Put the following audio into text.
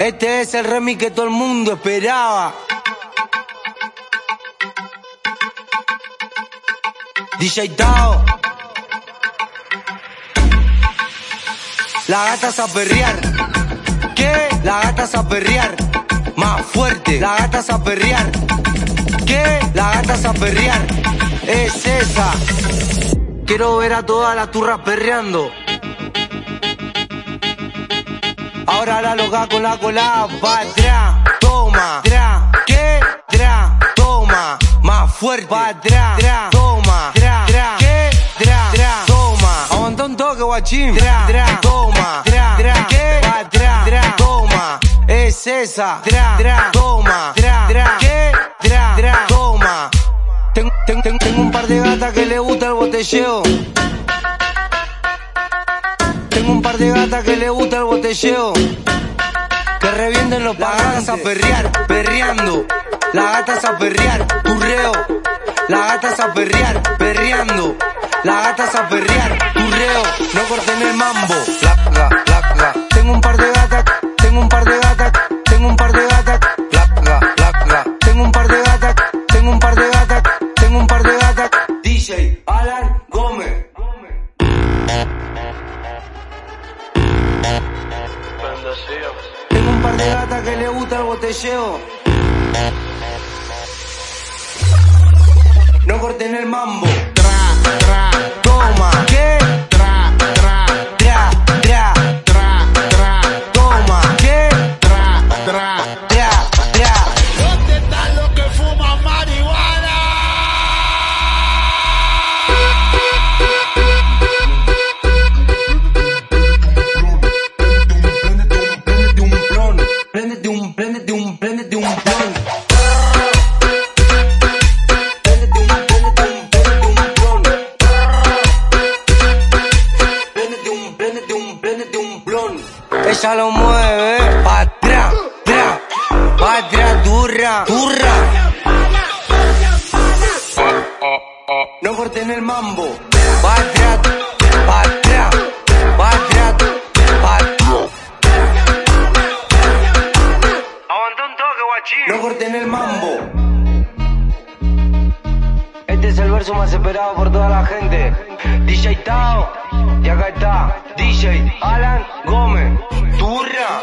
Este es el remix que todo el mundo esperaba. DJ Tao. La gata a perrear. ¿Qué? La gata a perrear. Más fuerte. La gata a perrear. ¿Qué? La gata a perrear. Es esa. Quiero ver a todas las turras perreando. Ahora la loca con la cola va atrás. Toma, tra, ¿qué? Tra, toma, más fuerte. Va atrás, tra, toma, tra, tra, ¿qué? Tra, toma. Aguanta un toque, guachín. Tra, tra, toma, tra, tra, ¿qué? Va atrás, tra, toma. Es esa, tra, tra, toma, tra, tra, ¿qué? Tra, tra, toma. Tengo, tengo, tengo un par de gatas que le gusta el botelleo. De gatas que le gusta el botelleo. Que revienten los gatas a perrear, perreando. La gatas a perrear, turreo. La gatas a perrear, perreando. La gatas a perrear, turreo. No corten el mambo. Laga, laga. Tengo un par de gatas, tengo un par de gatas, tengo un par de gatas. Laga, laga. Tengo un par de gatas, tengo un par de gatas, tengo un par de gatas. DJ Alan Gómez. Tengo gatas que le gusta el botelleo. No corten el mambo. Ella lo mueve, pa' atrás, tra, pa' atrás, turra, turra. No corten el mambo, pa' atrás, pa' atrás, pa' atrás, pa' atrás. Aguanta un toque, guachín. No corten el mambo. Este es el verso más esperado por toda la gente. DJ Tao. Y acá está. DJ Alan Gómez. Turra.